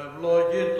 Ευλογητός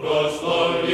προς τον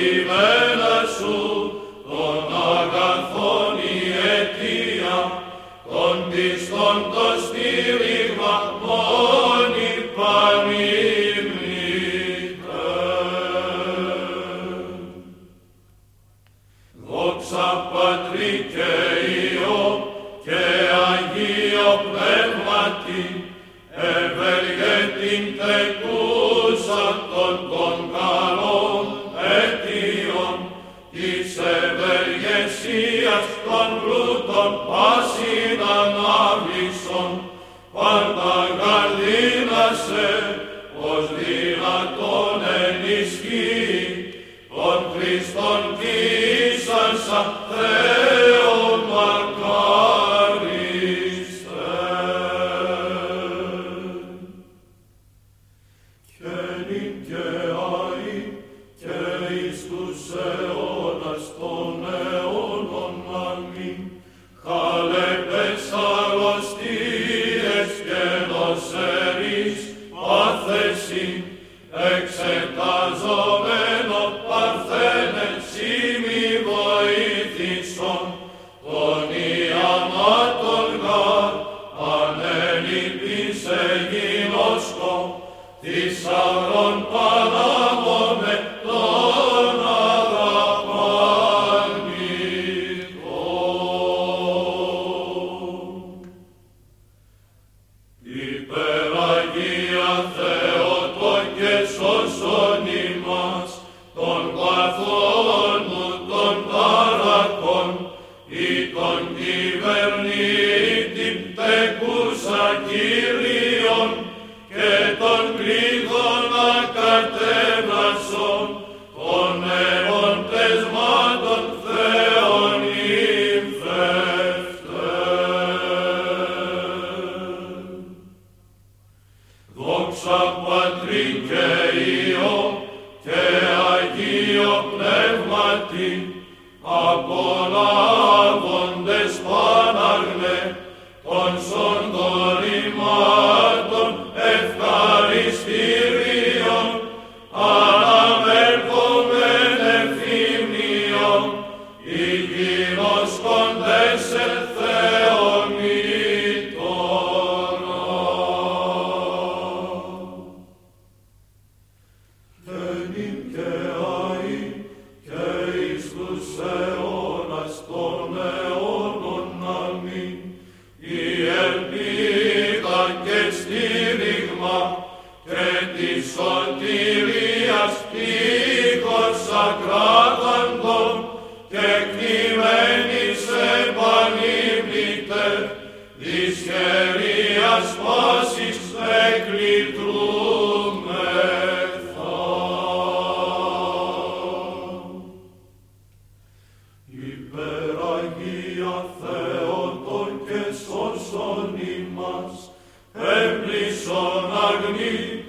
Υπεραγία Θεότο και σώσον ημάς, έπλησον αγνή,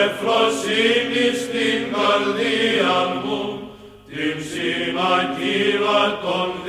εφροσύνη στην καρδία μου, την συνακύλα των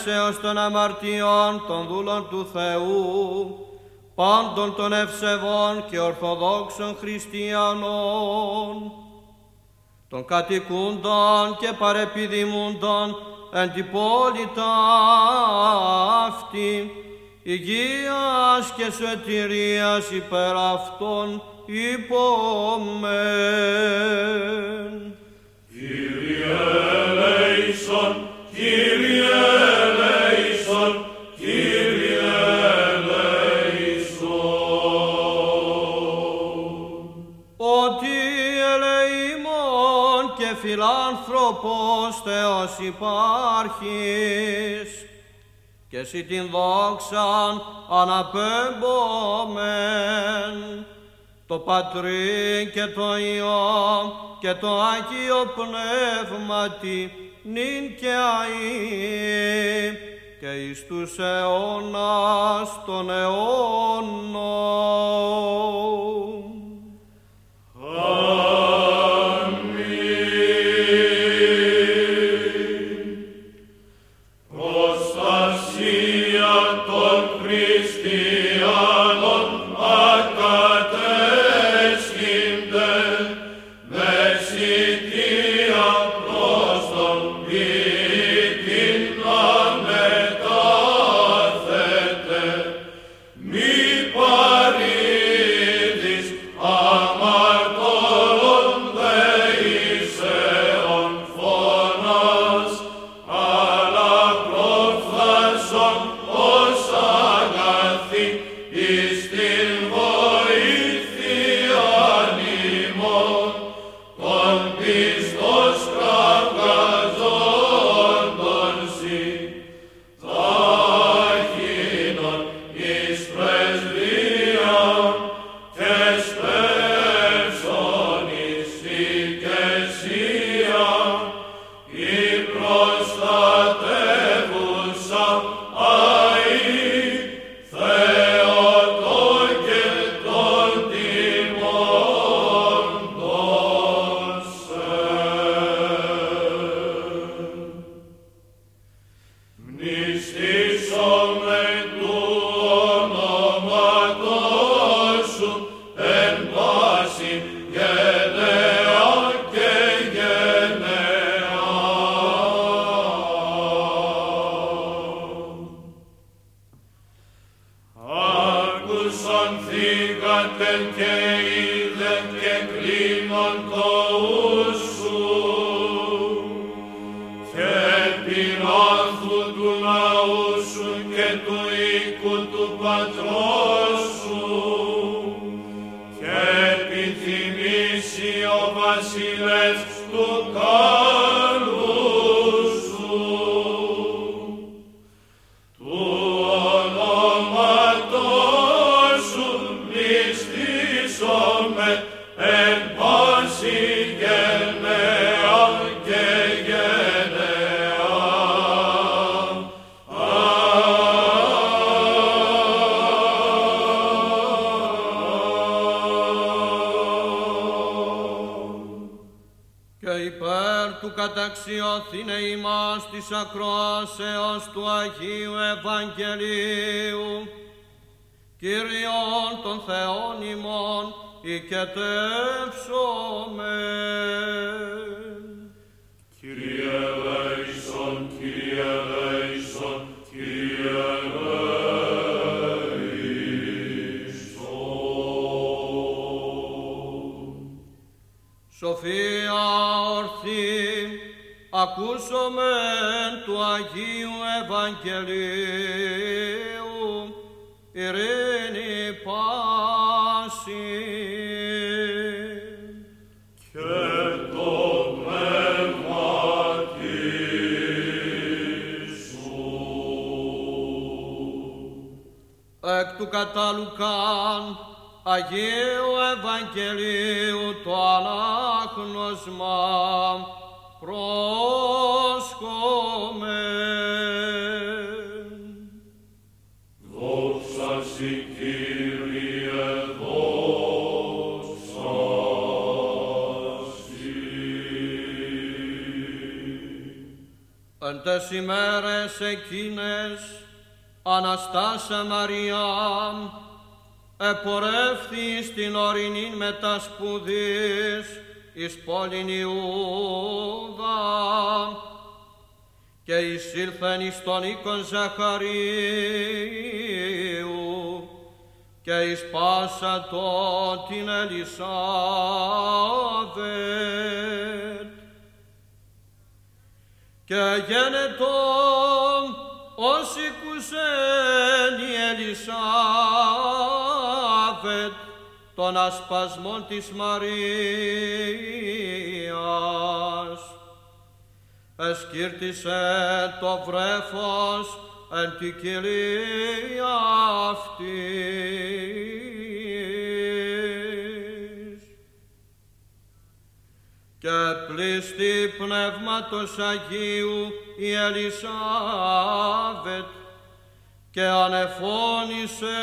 αφαιρέσεως των αμαρτιών των δούλων του Θεού, πάντων των ευσεβών και ορθοδόξων χριστιανών, των κατοικούντων και παρεπιδημούντων εν την πόλη αυτή, υγείας και σωτηρίας υπέρ αυτών υπόμεν. Κύριε Λέησον, άνθρωπος Θεός υπάρχεις και εσύ την δόξαν αναπέμπομεν. Το Πατρί και το Υιό και το Άγιο Πνεύματι νυν και αΐ και εις τους αιώνας των αιώνων. is the καταξιώθηνε ημάς της ακροάσεως του Αγίου Ευαγγελίου. Κύριον των Θεών ημών, οικετεύσομεν. ακούσομεν του Αγίου Ευαγγελίου ειρήνη πάση. Και το πνεύμα σου. Εκ του κατάλουκαν Αγίου Ευαγγελίου το ανάγνωσμα τες ημέρες εκείνες Αναστάσα Μαρία επορεύθη στην ορεινή μετασπουδής εις πόλην Ιούδα και εισήλθεν εις τον οίκον Ζαχαρίου και εις πάσα το την Ελισάβετ. Και γένετον ως οικουσέν η Ελισάβετ των ασπασμών της Μαρίας. Εσκύρτησε το βρέφος εν τη κυρία αυτής. Και πλήστη πνεύματος Αγίου η Ελισάβετ και ανεφώνησε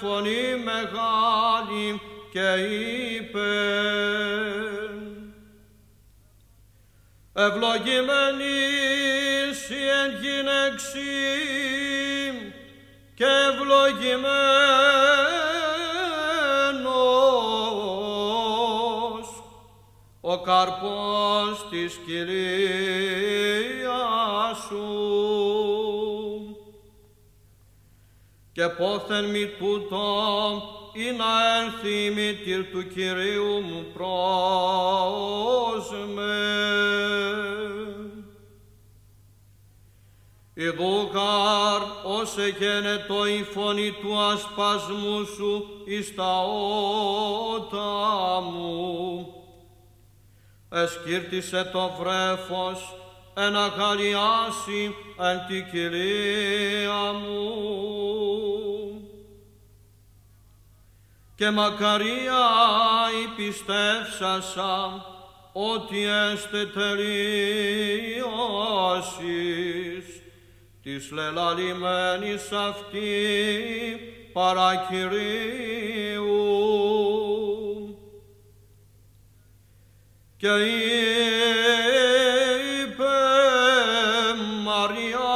φωνή μεγάλη και είπε Ευλογημένης η εν γυναίξη και ευλογημένος ο καρπός της Κυρίας σου. Και πόθεν μη τούτο ή να έλθει η μήτηρ του Κυρίου μου πρόσμε. Ιδούγαρ ως εγένετο η φωνή του ασπασμού σου εις τα ότα μου. Εσκύρτησε το βρέφος εν αγαλιάσει εν τη κυρία μου. Και μακαρία η πιστεύσασα ότι έστε τελείωσης της λελαλημένης αυτή παρακυρίου. Και είπε Μαριάμ,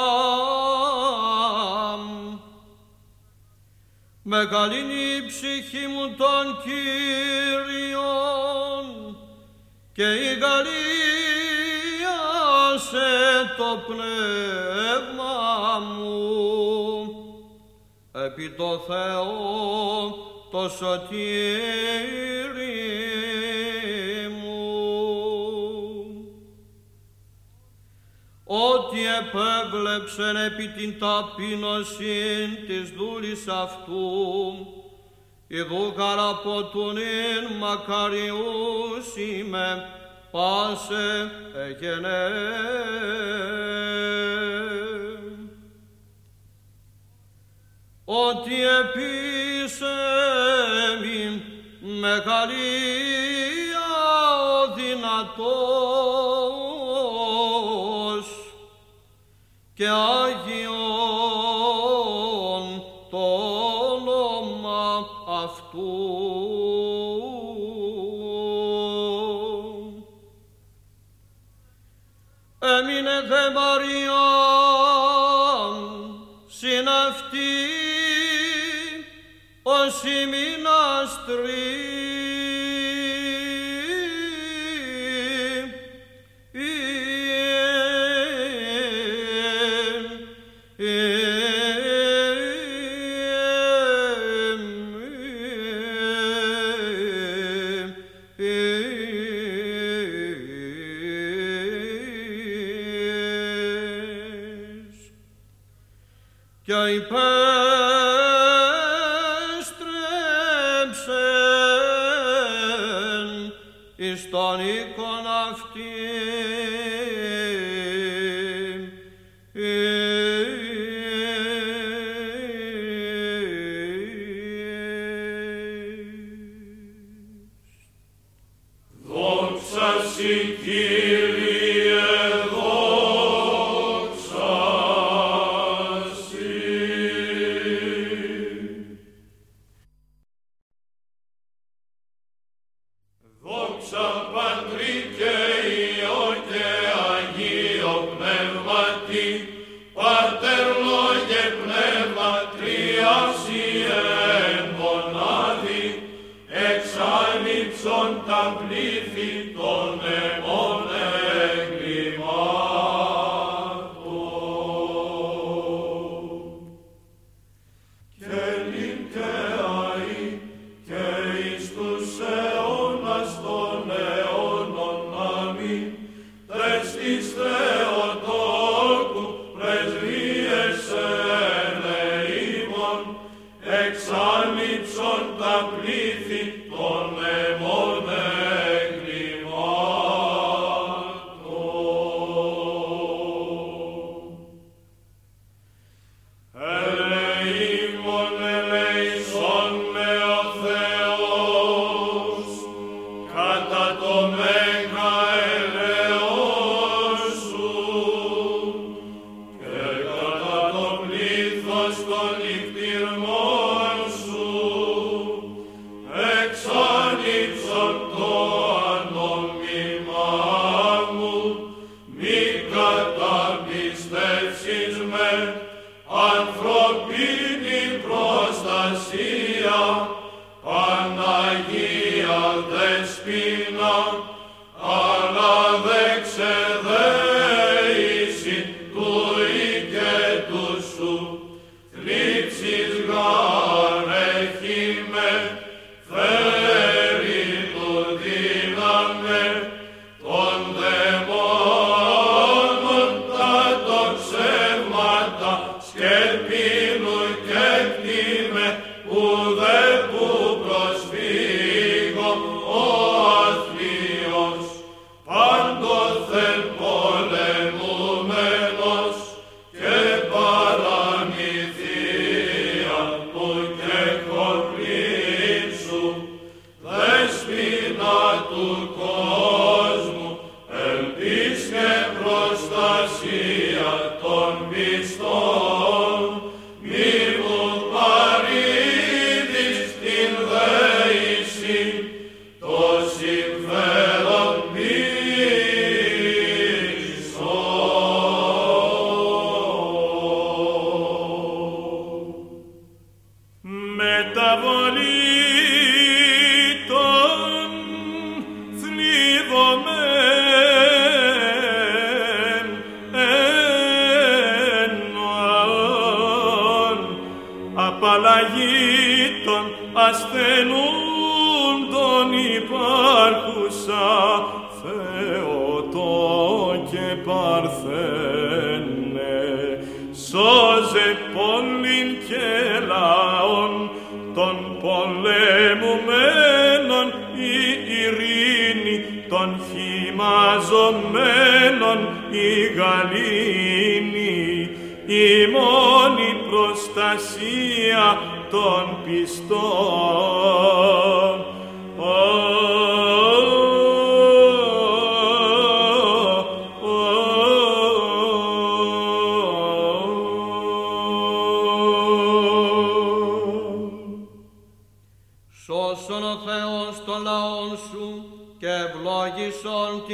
μεγαλύνει η ψυχή μου των Κύριων και η γαλίασε το πνεύμα μου επί το Θεό το σωτήρι μου. Ότι επέβλεψεν επί την ταπείνωση της δούλης αυτού, ιδούγαρ από τον ειν μακαριούς είμαι, πάσε εγενέ. Ότι επίσεμι μεγαλία ο δυνατός και Άγιον αυτού. Έμεινε δε Μαριάμ συν αυτή ως ημιναστρή. και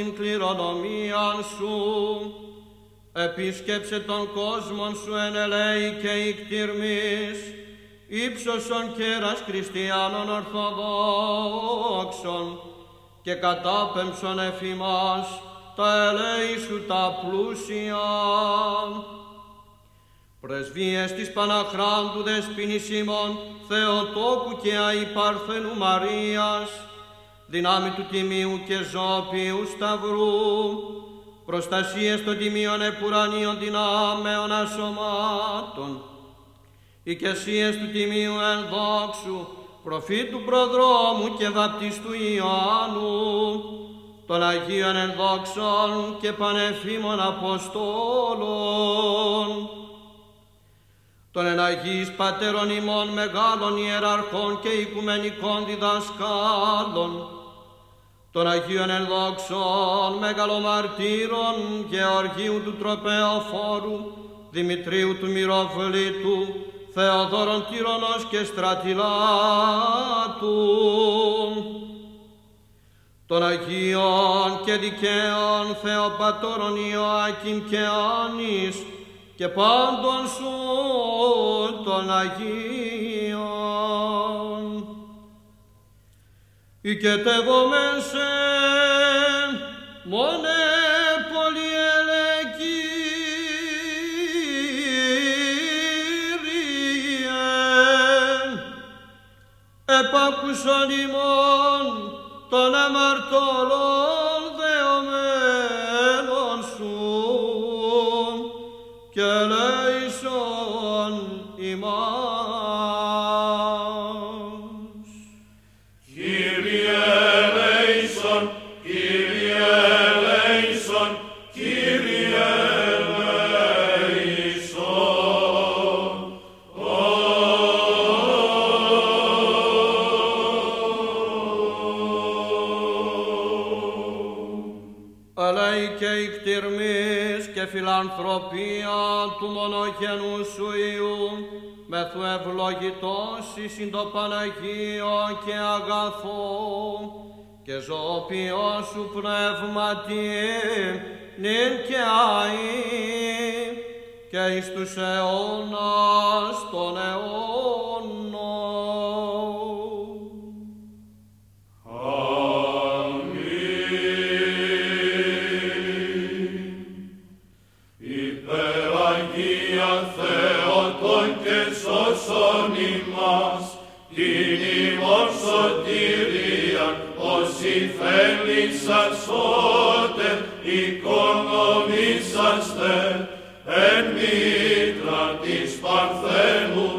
την σου. Επίσκεψε τον κόσμο σου εν ελέη και ικτυρμής, ύψωσον κέρας χριστιανών ορθοδόξων και κατάπεμψον εφημάς τα ελέη σου τα πλούσια. Πρεσβείες της Παναχράντου Δεσποινής Θεοτόκου και Αϊπαρθενού Μαρίας, δυνάμει του τιμίου και ζώπιου σταυρού, προστασίες των τιμίων επουρανίων δυνάμεων ασωμάτων, οικεσίες του τιμίου ενδόξου, προφήτου προδρόμου και βαπτιστού Ιωάννου, των Αγίων ενδόξων και πανεφήμων Αποστόλων, των εναγείς πατέρων ημών μεγάλων ιεραρχών και οικουμενικών διδασκάλων, των Αγίων ενδόξων μεγαλομαρτύρων Γεωργίου του Τροπεοφόρου, Δημητρίου του Μυροβλήτου, Θεοδόρων Τύρονος και Στρατιλάτου, των Αγίων και Δικαίων Θεοπατώρων Ιωάκην και Άνης και πάντων σου των Αγίων. Οικετεύομεν σε μόνε πολυελεκύριε, επάκουσον ημών των αμαρτωλών φιλανθρωπία του μονογενού σου Υιού, μεθου ευλογητός εις το Παναγίο και αγαθό, και ζωοποιό σου πνεύματι, νυν και αΐ, και εις τους αιώνας των αιώνων. Οικονομήσαστε, εν μήτρα της Παρθένου,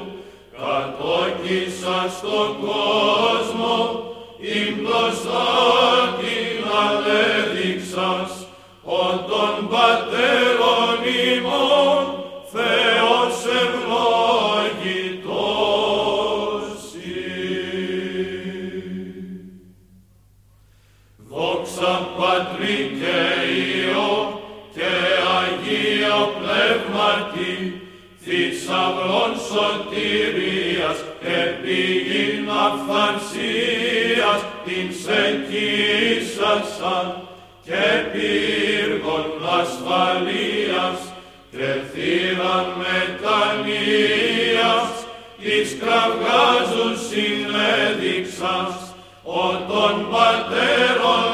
κατόκισα στον κόσμο, πηγήν αυθαρσίας την σεκίσασαν και πύργων ασφαλείας και θύραν μετανοίας. Εις κραυγάζουν συνέδειξας ο των πατέρων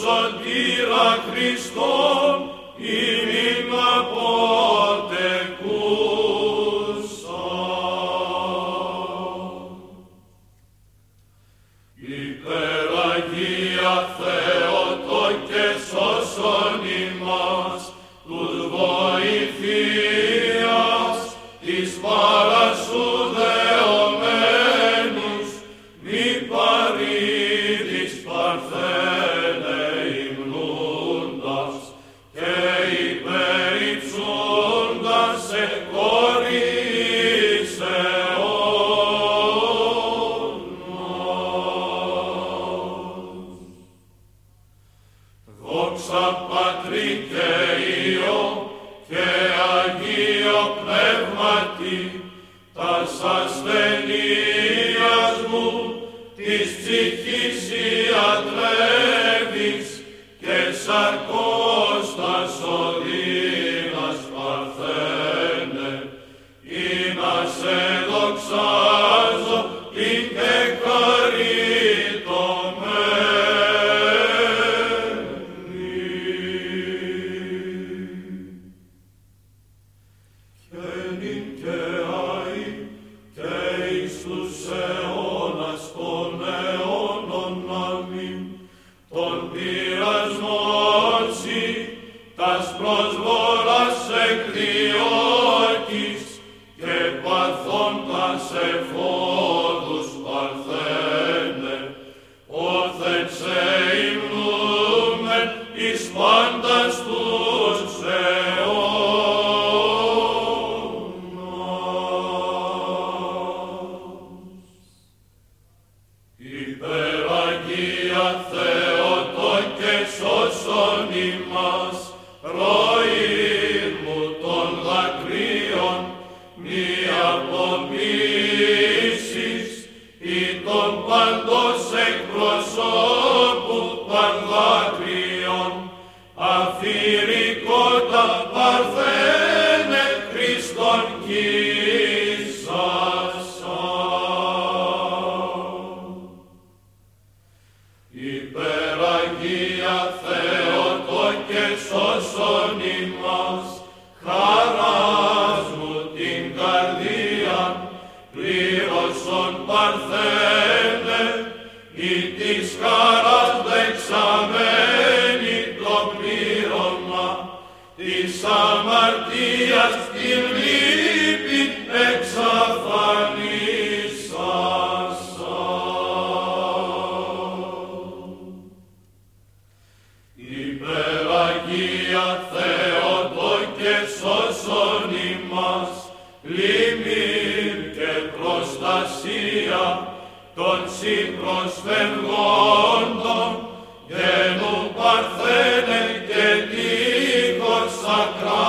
σωτήρα Χριστόν Oh. sacra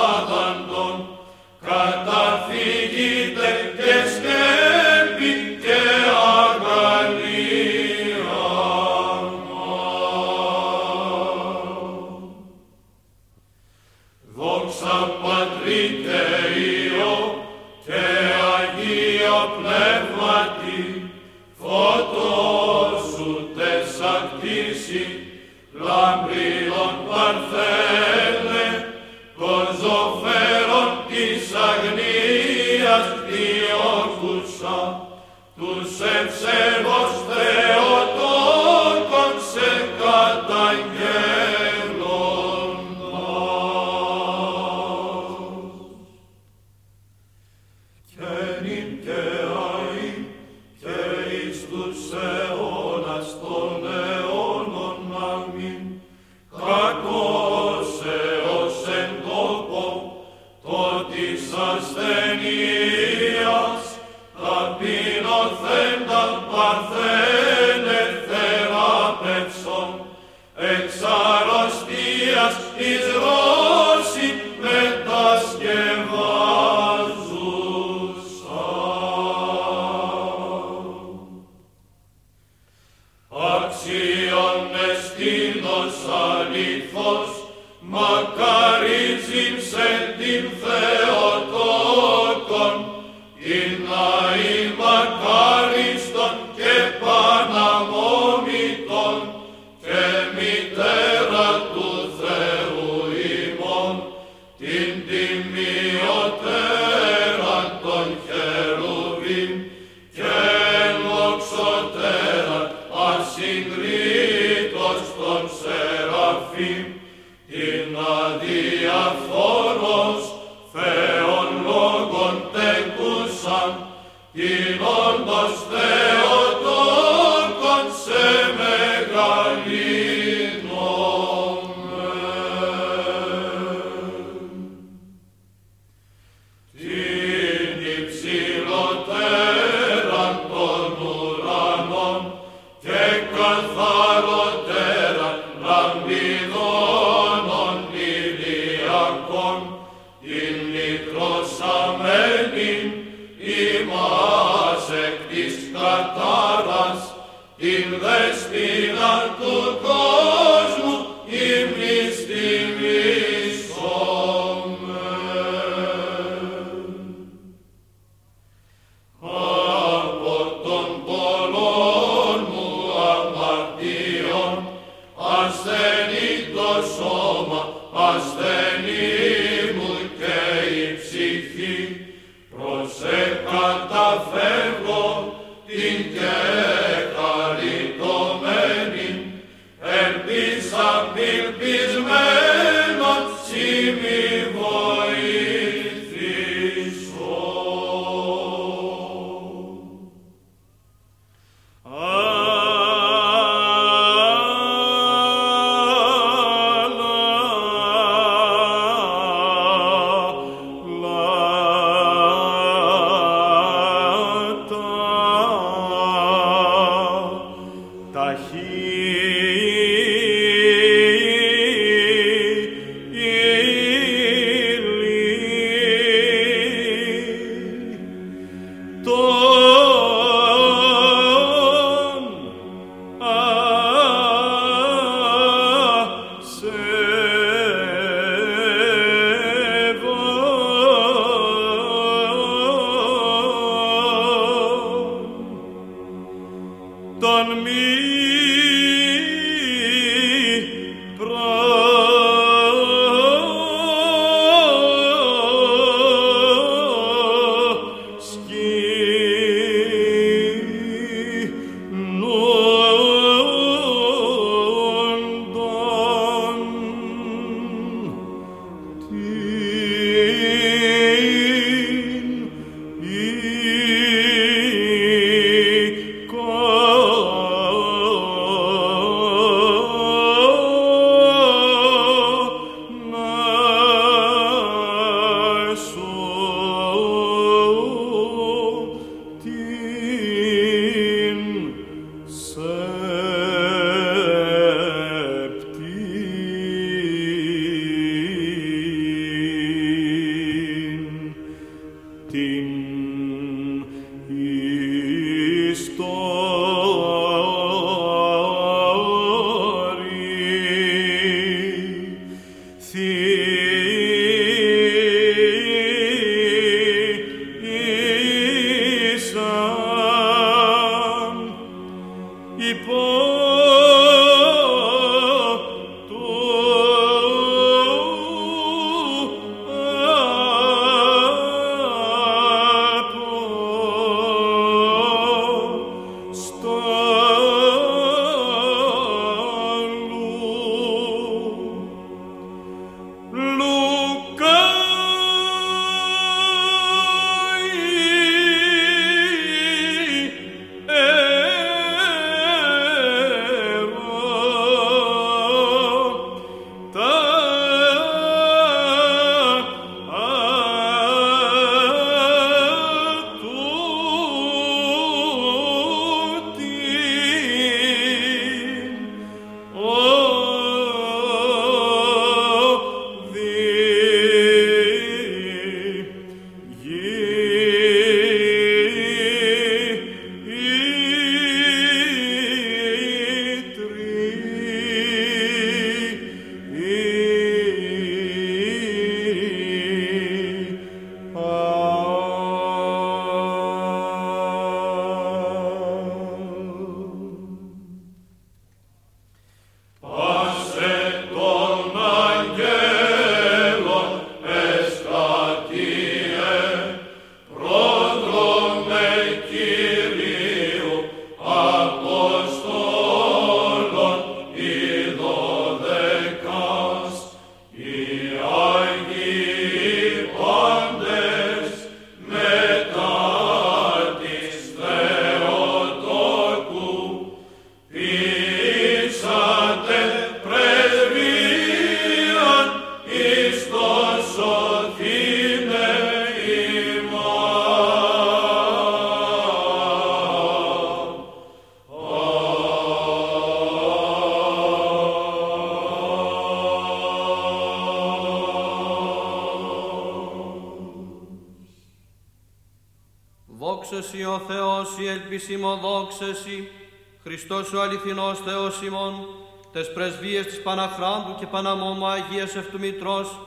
αληθινός Θεός ημών, τες πρεσβείες της Παναχράντου και Παναμόμου Αγίας Ευτουμητρός,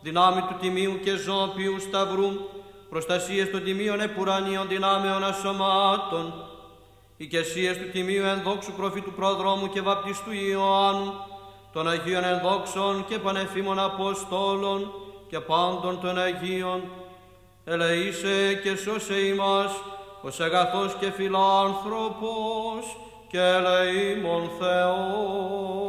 δυνάμει του Τιμίου και Ζώπιου Σταυρού, προστασίες των Τιμίων Επουρανίων δυνάμεων ασωμάτων, οικεσίες του Τιμίου ενδόξου προφήτου προδρόμου και βαπτιστού Ιωάννου, των Αγίων ενδόξων και πανεφήμων Αποστόλων και πάντων των Αγίων, ελεήσε και σώσε ημάς, ως αγαθός και φιλάνθρωπος και ελεήμων Θεός.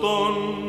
τον